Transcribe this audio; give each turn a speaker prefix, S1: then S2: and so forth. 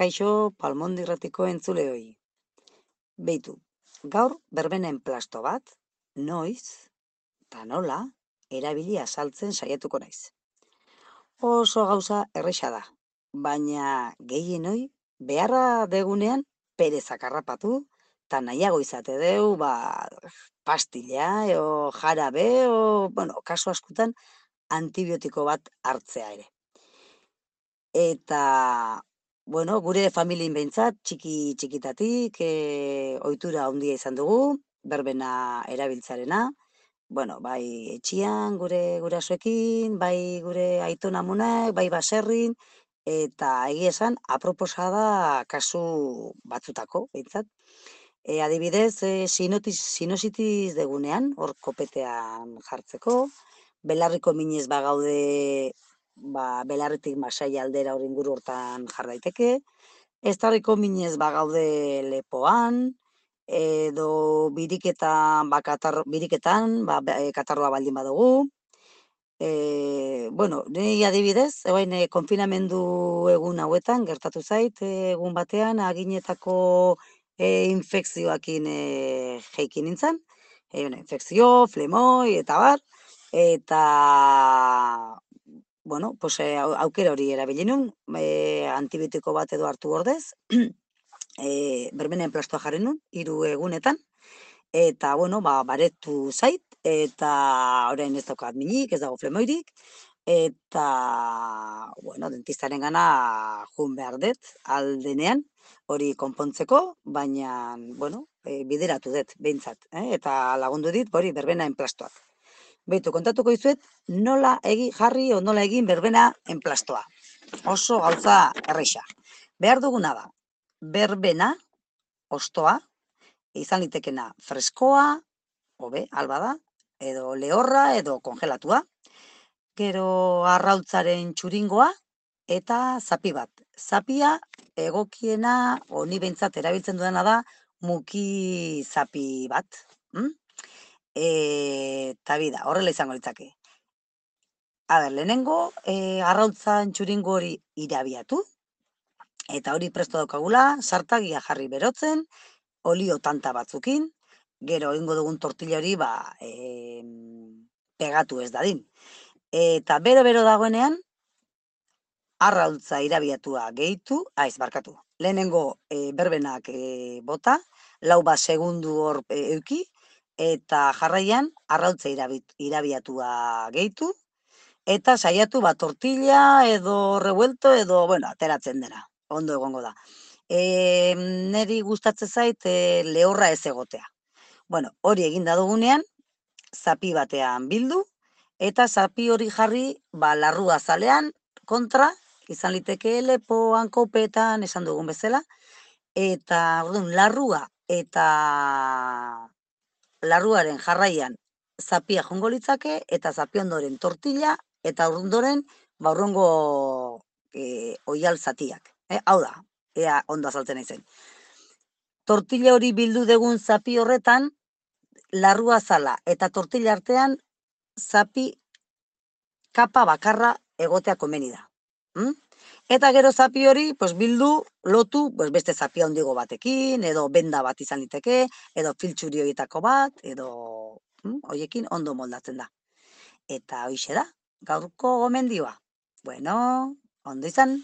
S1: Kaixo, palmondi irratiko entzule hoi. Beitu, gaur berbenen plasto bat, noiz, eta nola, erabili azaltzen saiatuko naiz. Oso gauza erresa da, baina gehien hoi, beharra degunean perezak harrapatu, eta nahiago izate deu, ba, pastilla, o jarabe, o, bueno, kasu askotan, antibiotiko bat hartzea ere. Eta Bueno, gure familien behintzat, txiki txikitatik, e, ohitura handia izan dugu, berbena erabiltzarena. Bueno, bai etxian, gure gurasoekin, bai gure aiton amonak, bai baserrin, eta egia esan, aproposa da kasu batzutako, behintzat. E, adibidez, e, sinotis, sinositis degunean, hor kopetean jartzeko, belarriko minez bagaude ba, belarritik masai aldera hori inguru hortan jar daiteke. Ez tarriko minez bagaude lepoan, edo biriketan, ba, katar, biriketan, ba, e, katarroa baldin badugu. E, bueno, ni adibidez, ebain, e, konfinamendu egun hauetan, gertatu zait, egun batean, aginetako e, infekzioakin e, jeikin nintzen. E, infekzio, flemoi, eta bar, eta bueno, pues, e, aukera hori erabili nun, e, antibiotiko bat edo hartu ordez, e, berbenen plastoa jarri nun, hiru egunetan, eta, bueno, ba, baretu zait, eta orain ez daukat minik, ez dago flemoirik, eta, bueno, dentistaren gana jun behar dut, aldenean, hori konpontzeko, baina, bueno, e, bideratu dut, behintzat, eh? eta lagundu dit, hori berbena enplastoak. Beitu, kontatuko izuet, nola egi jarri o nola egin berbena enplastoa. Oso gauza erreixa. Behar duguna da, berbena, ostoa, izan litekena freskoa, hobe, alba da, edo lehorra, edo kongelatua, gero arrautzaren txuringoa, eta zapi bat. Zapia egokiena, oni behintzat erabiltzen duena da, muki zapi bat. Hm? Eta bida, horrela izango litzake. A ber, lehenengo, e, arrautzan txuringo hori irabiatu, eta hori presto daukagula, sartagia jarri berotzen, olio tanta batzukin, gero ingo dugun tortilla hori, ba, e, pegatu ez dadin. Eta bero-bero dagoenean, arrautza irabiatua gehitu, aiz, barkatu. Lehenengo e, berbenak e, bota, lau bat segundu hor e, euki, eta jarraian arrautza irabiatua gehitu, eta saiatu bat tortilla edo revuelto edo, bueno, ateratzen dena, ondo egongo da. E, neri gustatzen zait e, lehorra ez egotea. Bueno, hori eginda dugunean, zapi batean bildu, eta zapi hori jarri, ba, larrua zalean, kontra, izan liteke lepoan, kopetan, esan dugun bezala, eta, orduan, larrua eta larruaren jarraian zapia jongo litzake eta zapi ondoren tortilla eta ondoren ba urrongo e, oial zatiak. E, hau da, ea ondo azaltzen naizen. Tortilla hori bildu degun zapi horretan, larrua zala eta tortilla artean zapi kapa bakarra egotea komeni da. Hm? Eta gero zapi hori, pues, bildu, lotu, pues, beste zapia hondigo batekin, edo benda bat izan liteke, edo filtxuri horietako bat, edo hm, hoiekin ondo moldatzen da. Eta hoixe da, gaurko gomendioa. Bueno, ondo izan.